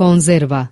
Conserva.